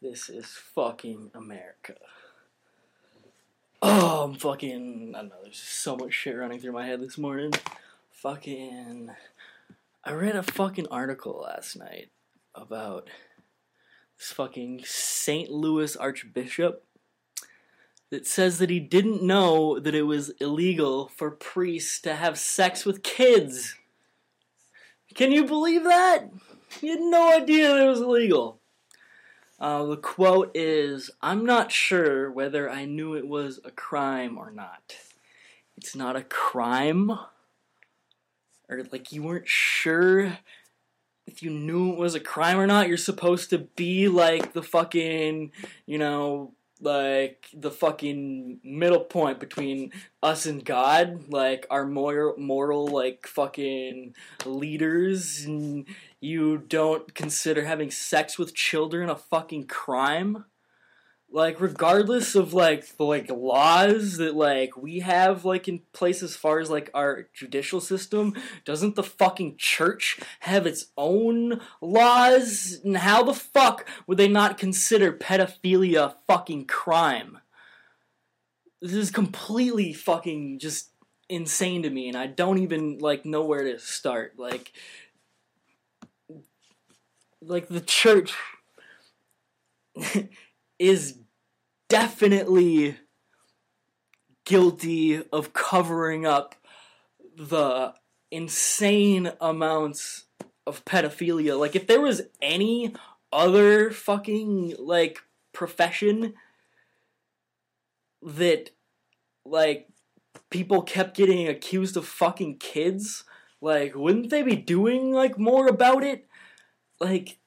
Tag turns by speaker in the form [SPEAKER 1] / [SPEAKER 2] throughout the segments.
[SPEAKER 1] This is fucking America. Oh, I'm fucking. I don't know. There's so much shit running through my head this morning. Fucking. I read a fucking article last night about this fucking St. Louis Archbishop that says that he didn't know that it was illegal for priests to have sex with kids. Can you believe that? He had no idea that it was illegal. Uh, the quote is I'm not sure whether I knew it was a crime or not. It's not a crime. Or, like, you weren't sure if you knew it was a crime or not. You're supposed to be like the fucking, you know, like the fucking middle point between us and God, like our moral, moral like fucking leaders, and you don't consider having sex with children a fucking crime like regardless of like the like laws that like we have like in place as far as like our judicial system doesn't the fucking church have its own laws? And how the fuck would they not consider pedophilia a fucking crime? This is completely fucking just insane to me and i don't even like know where to start. Like like the church is definitely guilty of covering up the insane amounts of pedophilia. Like, if there was any other fucking, like, profession that, like, people kept getting accused of fucking kids, like, wouldn't they be doing, like, more about it? Like,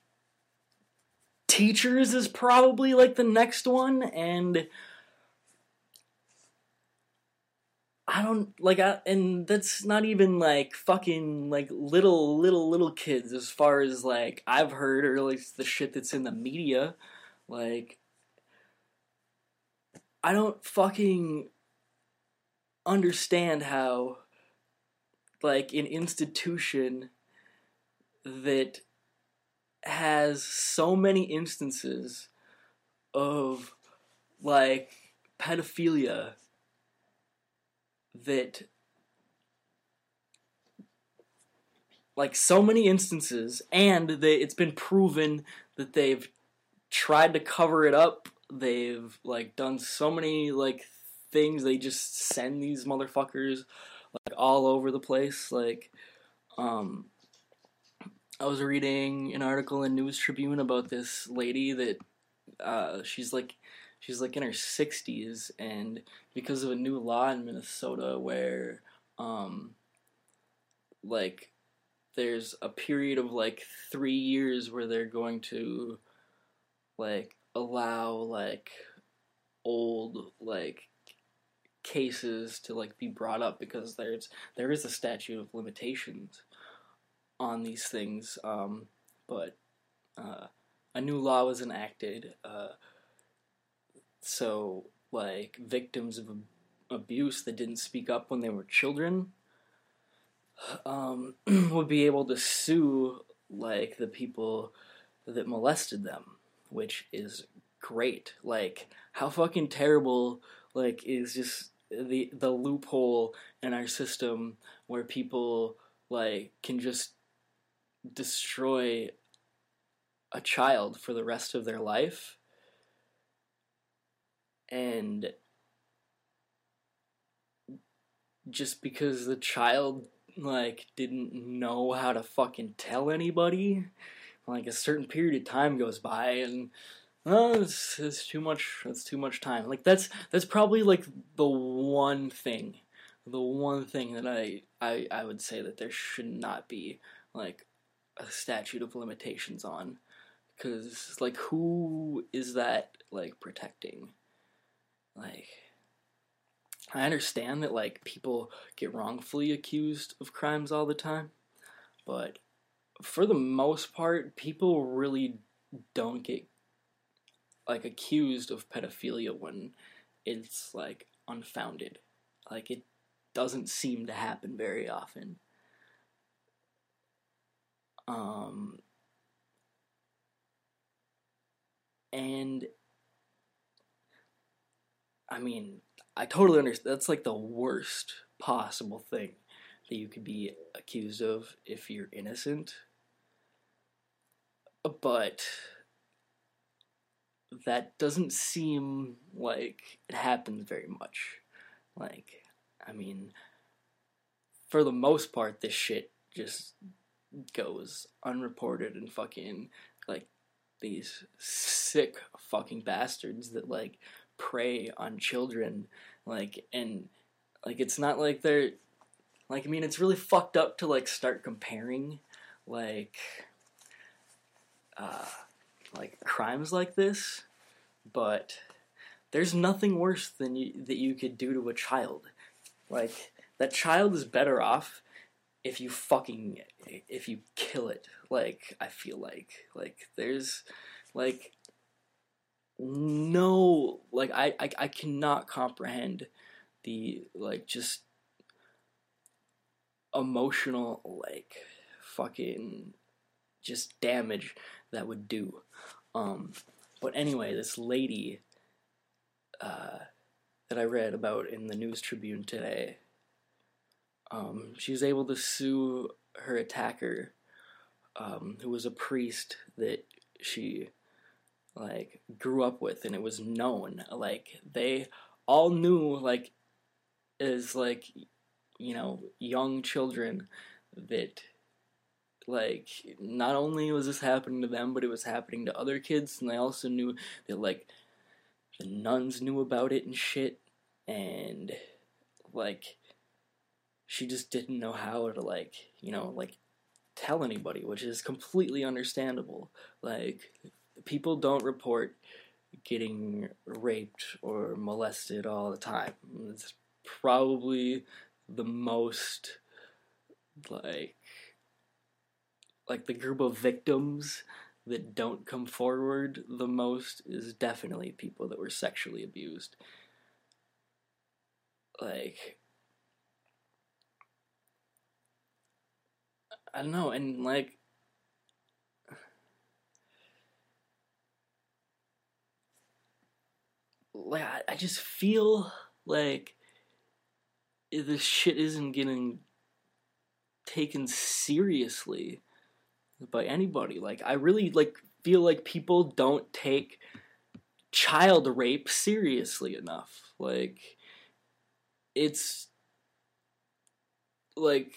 [SPEAKER 1] teachers is probably like the next one and I don't like I, and that's not even like fucking like little little little kids as far as like I've heard or like the shit that's in the media. Like I don't fucking understand how like an institution that has so many instances of like pedophilia that like so many instances and it's been proven that they've tried to cover it up. They've like done so many like things. They just send these motherfuckers like all over the place. Like um I was reading an article in News Tribune about this lady that uh, she's like she's like in her 60s and because of a new law in Minnesota where um like there's a period of like 3 years where they're going to like allow like old like cases to like be brought up because there's there is a statute of limitations on these things, um, but uh, a new law was enacted. Uh, so, like, victims of abuse that didn't speak up when they were children um, would be able to sue, like, the people that molested them, which is great. Like, how fucking terrible, like, is just the the loophole in our system where people like can just destroy a child for the rest of their life. And just because the child like didn't know how to fucking tell anybody like a certain period of time goes by and oh, it's, it's too much that's too much time. Like that's that's probably like the one thing the one thing that I, I i would say that there should not be like a statute of limitations on because like who is that like protecting? Like i understand that like people get wrongfully accused of crimes all the time but for the most part people really don't get like accused of pedophilia when it's like unfounded. Like it doesn't seem to happen very often um, and I mean, I totally understand. That's like the worst possible thing that you could be accused of if you're innocent. But that doesn't seem like it happens very much. Like, I mean, for the most part, this shit just goes unreported and fucking like these sick fucking bastards that like prey on children like and like it's not like they're like I mean it's really fucked up to like start comparing like uh like crimes like this but there's nothing worse than you, that you could do to a child. Like that child is better off if you fucking if you kill it like i feel like like there's like no like I, I i cannot comprehend the like just emotional like fucking just damage that would do. Um but anyway this lady uh that i read about in the news tribune today um she was able to sue her attacker um who was a priest that she like grew up with and it was known. Like they all knew like as like you know young children that like not only was this happening to them but it was happening to other kids and they also knew that like the nuns knew about it and shit and like she just didn't know how to like you know like tell anybody which is completely understandable like people don't report getting raped or molested all the time. It's probably the most like like the group of victims that don't come forward the most is definitely people that were sexually abused. Like I don't know, and like like I, I just feel like this shit isn't getting taken seriously by anybody. Like I really like feel like people don't take child rape seriously enough. Like it's like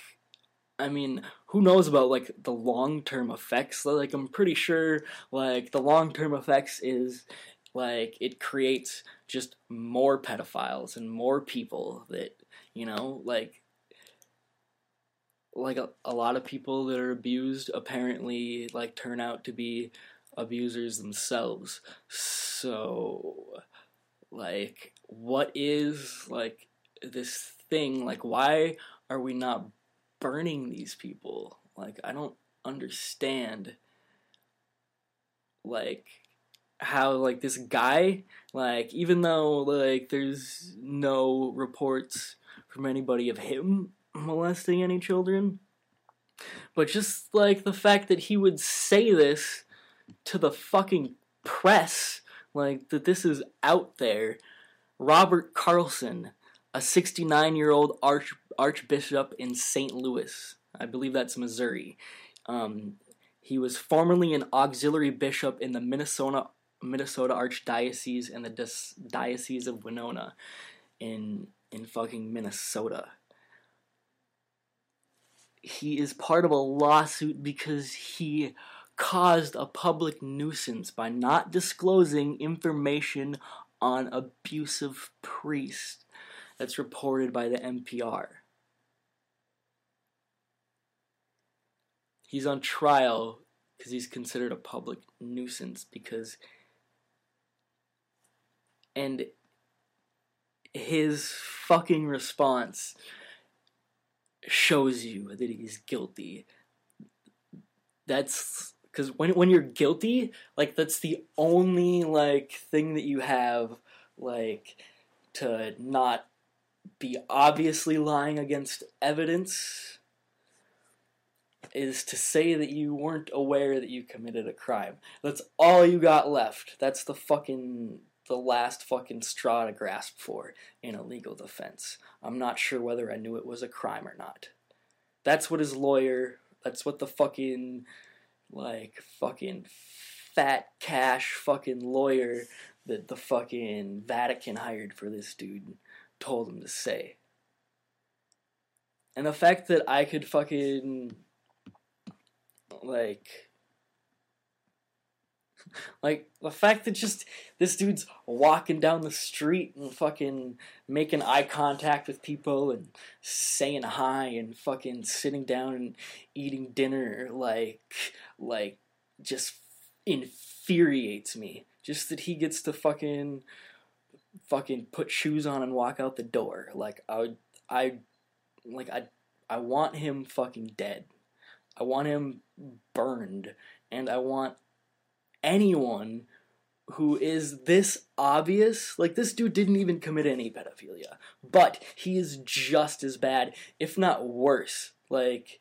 [SPEAKER 1] I mean, who knows about like the long-term effects? Like I'm pretty sure like the long-term effects is like it creates just more pedophiles and more people that you know like like a, a lot of people that are abused apparently like turn out to be abusers themselves so like what is like this thing like why are we not burning these people. Like i don't understand like how like this guy like even though like there's no reports from anybody of him molesting any children but just like the fact that he would say this to the fucking press like that this is out there. Robert Carlson a 69 year old arch archbishop in St. Louis I believe that's Missouri um, he was formerly an auxiliary bishop in the Minnesota Minnesota Archdiocese and the Diocese of Winona in in fucking Minnesota. He is part of a lawsuit because he caused a public nuisance by not disclosing information on abusive priests. That's reported by the NPR. He's on trial because he's considered a public nuisance because and his fucking response shows you that he's guilty. That's because when when you're guilty, like that's the only like thing that you have like to not be obviously lying against evidence. Is to say that you weren't aware that you committed a crime. That's all you got left. That's the fucking the last fucking straw to grasp for in a legal defense. I'm not sure whether I knew it was a crime or not. That's what his lawyer, that's what the fucking like fucking fat cash fucking lawyer that the fucking Vatican hired for this dude told him to say. And the fact that I could fucking like like the fact that just this dude's walking down the street and fucking making eye contact with people and saying hi and fucking sitting down and eating dinner like like just infuriates me. Just that he gets to fucking fucking put shoes on and walk out the door. Like I I like I I want him fucking dead. I want him burned and I want anyone who is this obvious. Like, this dude didn't even commit any pedophilia, but he is just as bad, if not worse. Like,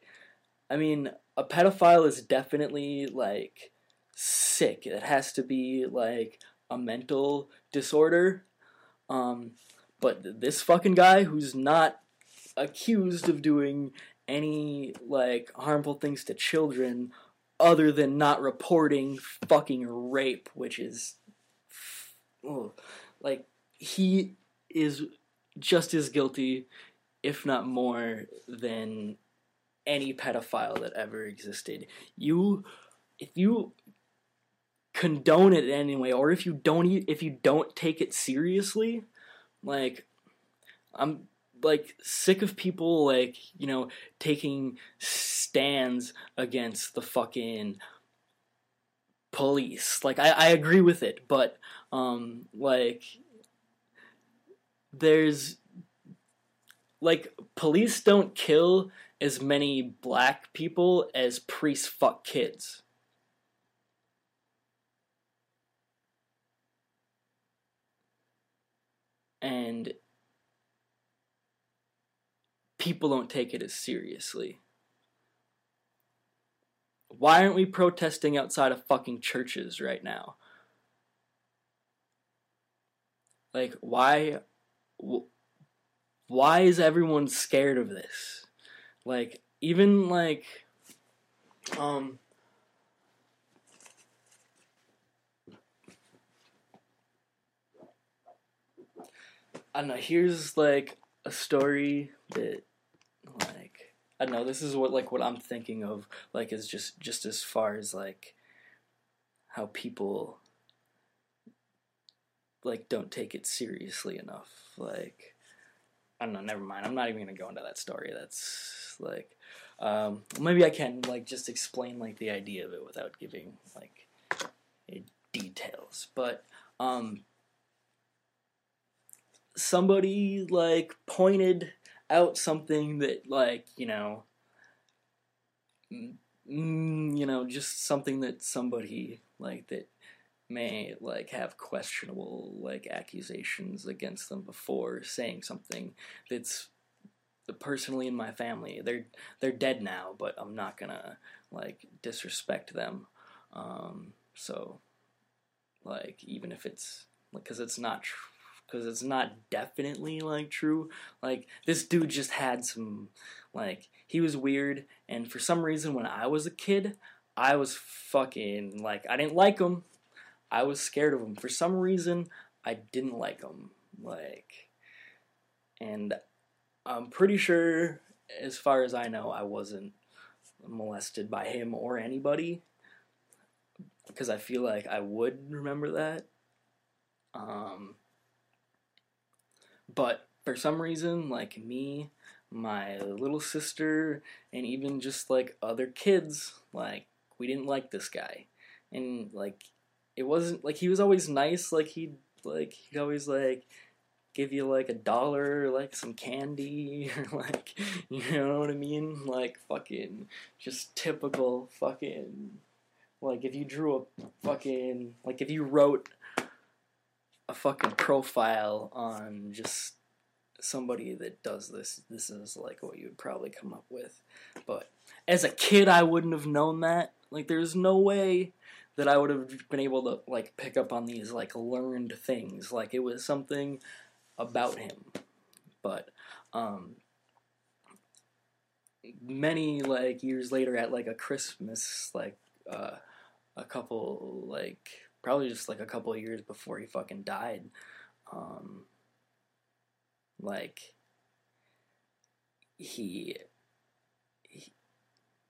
[SPEAKER 1] I mean, a pedophile is definitely, like, sick. It has to be, like, a mental disorder. Um, but this fucking guy who's not accused of doing any, like, harmful things to children other than not reporting fucking rape, which is oh, like he is just as guilty, if not more, than any pedophile that ever existed. You, if you condone it anyway, or if you don't, if you don't take it seriously, like I'm like sick of people like you know taking stands against the fucking police. Like I, I agree with it, but um like there's like police don't kill as many black people as priests fuck kids. And people don't take it as seriously. Why aren't we protesting outside of fucking churches right now? Like, why? Why is everyone scared of this? Like, even like, um, I don't know. Here's like a story that I don't know. This is what like what I'm thinking of. Like is just just as far as like how people like don't take it seriously enough. Like I don't know. Never mind. I'm not even gonna go into that story. That's like um, maybe I can like just explain like the idea of it without giving like details. But um, somebody like pointed out something that like you know mm, you know just something that somebody like that may like have questionable like accusations against them before saying something that's personally in my family. They're they're dead now but i'm not gonna like disrespect them. Um so like even if it's because it's not true because it's not definitely like true. Like this dude just had some like he was weird, and for some reason when I was a kid, I was fucking like I didn't like him. I was scared of him for some reason. I didn't like him like, and I'm pretty sure, as far as I know, I wasn't molested by him or anybody because I feel like I would remember that. Um, but for some reason, like me, my little sister, and even just like other kids, like we didn't like this guy. And like it wasn't like he was always nice, like he'd like he'd always like give you like a dollar or like some candy or like you know what I mean? Like fucking just typical fucking like if you drew a fucking like if you wrote a fucking profile on just somebody that does this, this is like what you would probably come up with. But as a kid, I wouldn't have known that. Like, there's no way that I would have been able to like pick up on these like learned things. Like it was something about him. But um many like years later at like a Christmas like uh a couple like probably just like a couple years before he fucking died um like he, he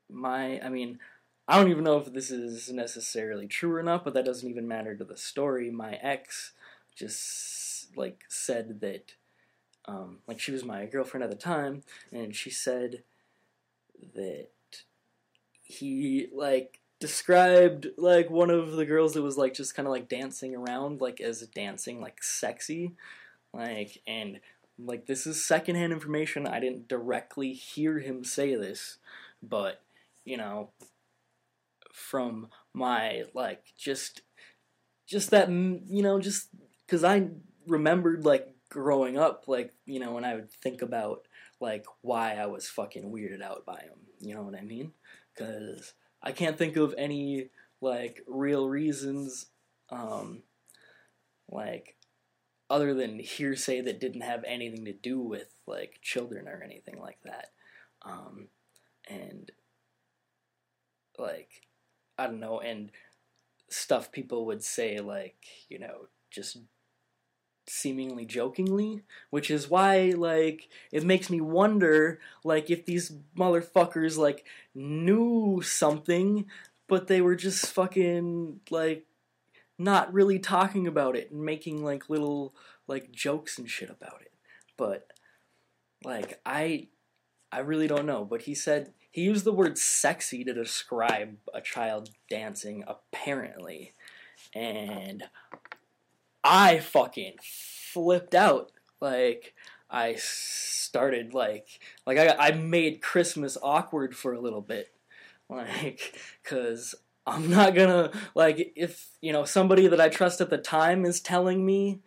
[SPEAKER 1] my I mean I don't even know if this is necessarily true or not, but that doesn't even matter to the story. My ex just like said that um, like she was my girlfriend at the time, and she said that he like described like one of the girls that was like just kind of like dancing around like as dancing like sexy. Like and like this is secondhand information. I didn't directly hear him say this but you know from my like just just that you know just because I remembered like growing up like you know when I would think about like why I was fucking weirded out by him. You know what I mean? Because I can't think of any like real reasons um like other than hearsay that didn't have anything to do with like children or anything like that. Um and like I don't know, and stuff people would say like, you know, just seemingly jokingly, which is why like it makes me wonder like if these motherfuckers like knew something but they were just fucking like not really talking about it and making like little like jokes and shit about it. But like I I really don't know, but he said he used the word sexy to describe a child dancing, apparently. And I fucking flipped out. Like, I started, like, like I, I made Christmas awkward for a little bit. Like, cause I'm not gonna, like, if, you know, somebody that I trust at the time is telling me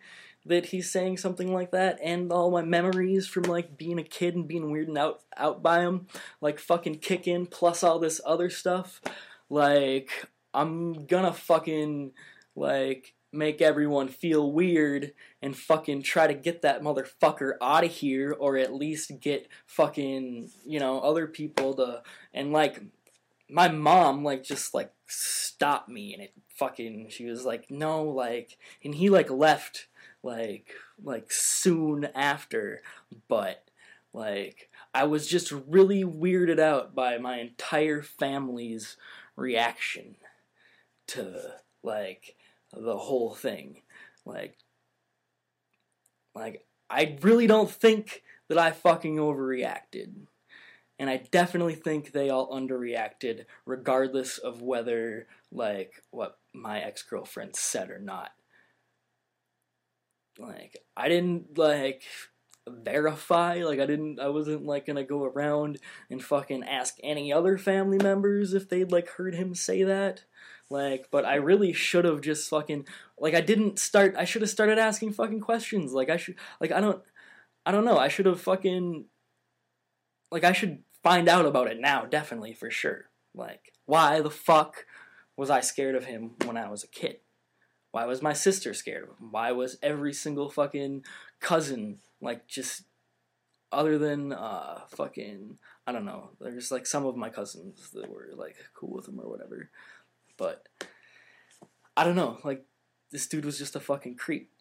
[SPEAKER 1] that he's saying something like that, and all my memories from like being a kid and being weirded out out by him, like fucking kick in, plus all this other stuff. Like I'm gonna fucking like make everyone feel weird and fucking try to get that motherfucker out of here or at least get fucking you know other people to and like my mom like just like stopped me and it fucking she was like no like and he like left like like soon after, but like I was just really weirded out by my entire family's reaction to like the whole thing. Like like I really don't think that I fucking overreacted. And I definitely think they all underreacted regardless of whether like what my ex-girlfriend said or not like I didn't like verify like I didn't I wasn't like gonna go around and fucking ask any other family members if they'd like heard him say that like but I really should have just fucking like I didn't start I should have started asking fucking questions like I should like I don't I don't know I should have fucking like I should find out about it now definitely for sure like why the fuck was I scared of him when I was a kid why was my sister scared of him? Why was every single fucking cousin like just other than uh fucking I don't know. There's like some of my cousins that were like cool with him or whatever. But I don't know, like this dude was just a fucking creep.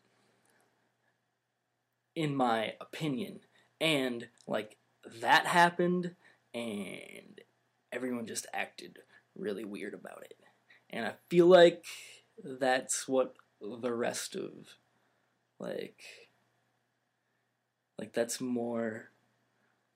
[SPEAKER 1] In my opinion. And like that happened and everyone just acted really weird about it. And I feel like that's what the rest of like like that's more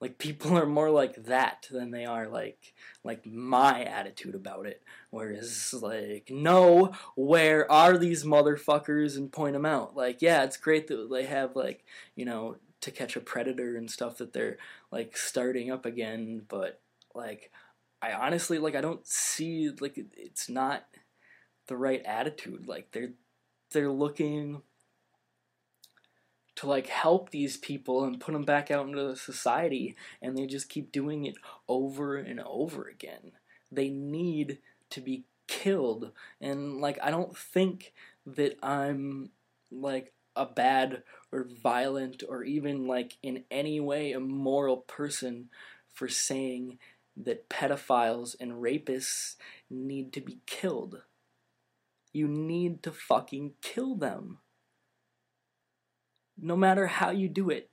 [SPEAKER 1] like people are more like that than they are like like my attitude about it. Whereas like no where are these motherfuckers? and point them out. Like yeah it's great that they have like you know to catch a predator and stuff that they're like starting up again but like i honestly like i don't see like it's not the right attitude. Like they're they're looking to like help these people and put them back out into the society and they just keep doing it over and over again. They need to be killed and like i don't think that i'm like a bad or violent or even like in any way immoral person for saying that pedophiles and rapists need to be killed. You need to fucking kill them no matter how you do it.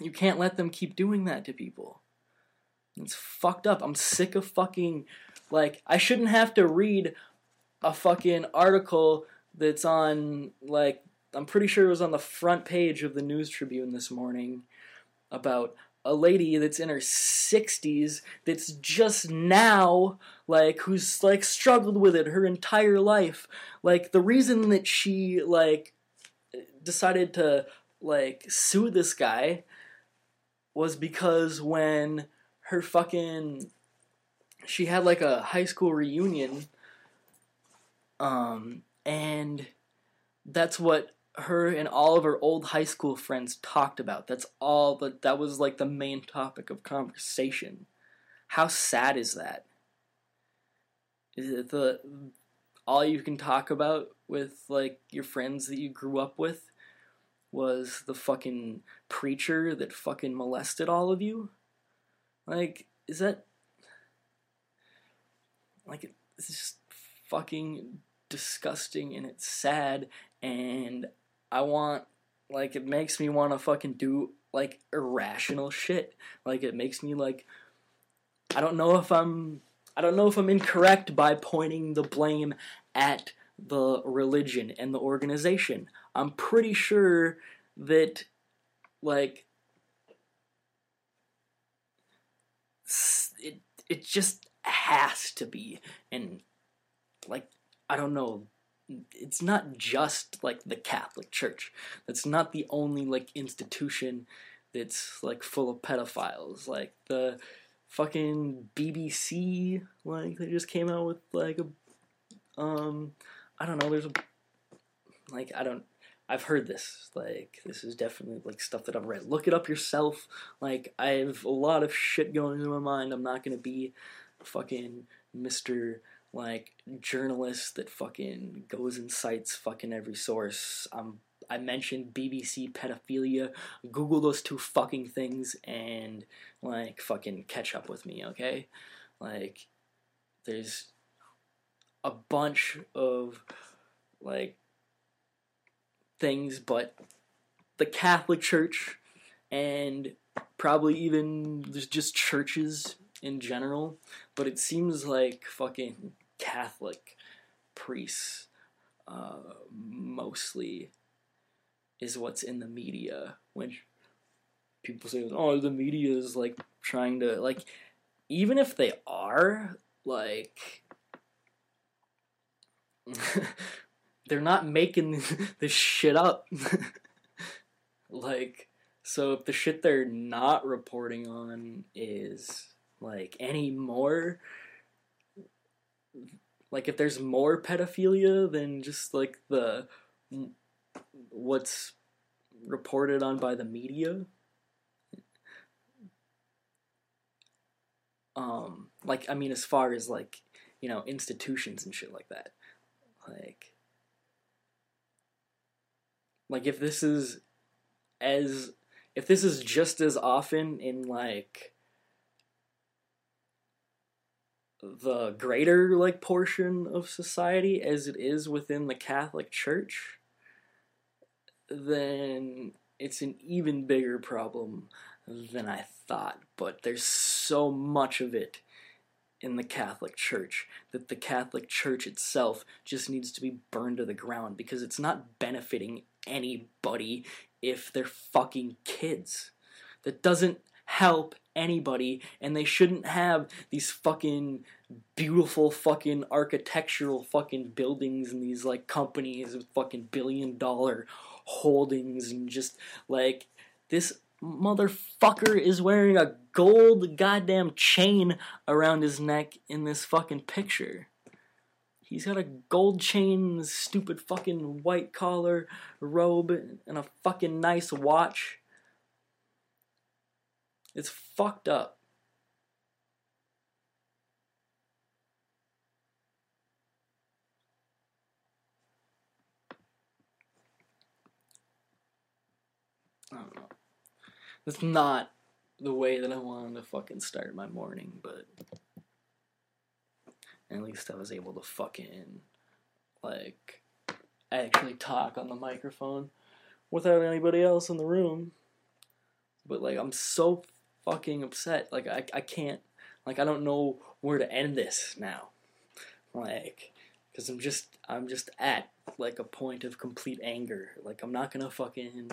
[SPEAKER 1] You can't let them keep doing that to people. It's fucked up. I'm sick of fucking like I shouldn't have to read a fucking article that's on like I'm pretty sure it was on the front page of the News Tribune this morning about a lady that's in her 60s that's just now like who's like struggled with it her entire life like the reason that she like decided to like sue this guy was because when her fucking she had like a high school reunion um and that's what her and all of her old high school friends talked about. That's all that that was like the main topic of conversation. How sad is that? Is it the all you can talk about with like your friends that you grew up with was the fucking preacher that fucking molested all of you? Like, is that. Like, it's just fucking disgusting and it's sad and I want. Like, it makes me want to fucking do, like, irrational shit. Like, it makes me, like. I don't know if I'm. I don't know if I'm incorrect by pointing the blame at the religion and the organization. I'm pretty sure that, like, it it just has to be, and like, I don't know. It's not just like the Catholic Church. That's not the only like institution that's like full of pedophiles. Like the fucking BBC, like they just came out with like a um I don't know, there's a like I don't I've heard this. Like this is definitely like stuff that I've read. Look it up yourself. Like I have a lot of shit going in my mind. I'm not gonna be fucking Mr. like journalist that fucking goes and cites fucking every source. I'm I mentioned BBC pedophilia. Google those two fucking things and like fucking catch up with me, okay? Like there's a bunch of like things, but the Catholic Church and probably even just churches in general, but it seems like fucking Catholic priests uh, mostly is what's in the media when people say, "Oh, the media is like trying to like," even if they are like they're not making this shit up. like, so if the shit they're not reporting on is like any more, like if there's more pedophilia than just like the what's reported on by the media. Um, like I mean, as far as like you know institutions and shit like that, like like if this is as if this is just as often in like the greater like portion of society as it is within the Catholic Church, then it's an even bigger problem than I thought. But there's so much of it in the Catholic Church that the Catholic Church itself just needs to be burned to the ground because it's not benefiting anybody if they're fucking kids. That doesn't help anybody, and they shouldn't have these fucking beautiful fucking architectural fucking buildings and these like companies with fucking billion dollar holdings and just like this motherfucker is wearing a gold goddamn chain around his neck in this fucking picture. He's got a gold chain, stupid fucking white collar robe, and a fucking nice watch. It's fucked up. I don't know. That's not the way that I wanted to fucking start my morning, but at least I was able to fucking like actually talk on the microphone without anybody else in the room. But like I'm so fucking upset. Like I I can't like I don't know where to end this now. Like cuz I'm just I'm just at like a point of complete anger. Like I'm not going to fucking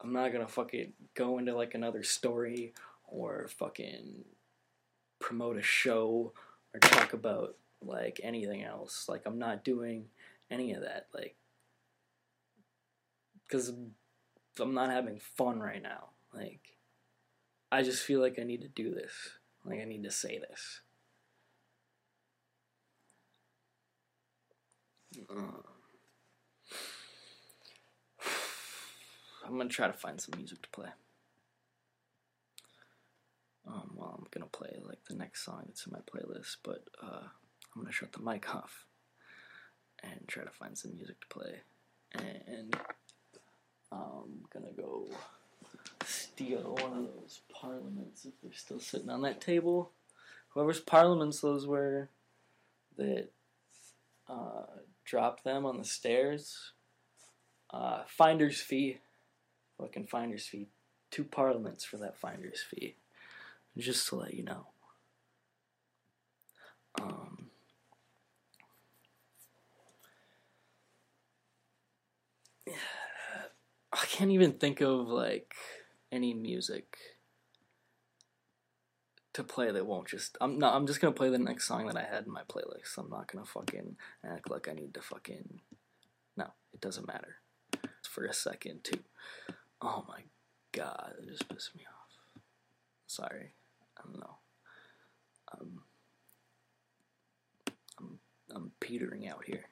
[SPEAKER 1] I'm not going to fucking go into like another story or fucking promote a show or talk about like anything else. Like I'm not doing any of that. Like because I'm not having fun right now. Like I just feel like I need to do this. Like I need to say this. I'm gonna try to find some music to play. Um, well, I'm gonna play like the next song that's in my playlist, but uh, I'm gonna shut the mic off and try to find some music to play, and I'm gonna go steal one of those parliaments if they're still sitting on that table. Whoever's parliaments those were that uh, dropped them on the stairs. Uh, finder's fee, fucking finder's fee. Two parliaments for that finder's fee just to let you know. Um, I can't even think of like any music to play that won't just I'm not I'm just gonna play the next song that I had in my playlist. I'm not gonna fucking act like I need to fucking No, it doesn't matter. For a second too. Oh my god, it just pissed me off. Sorry. Don't know. Um, I'm I'm petering out here.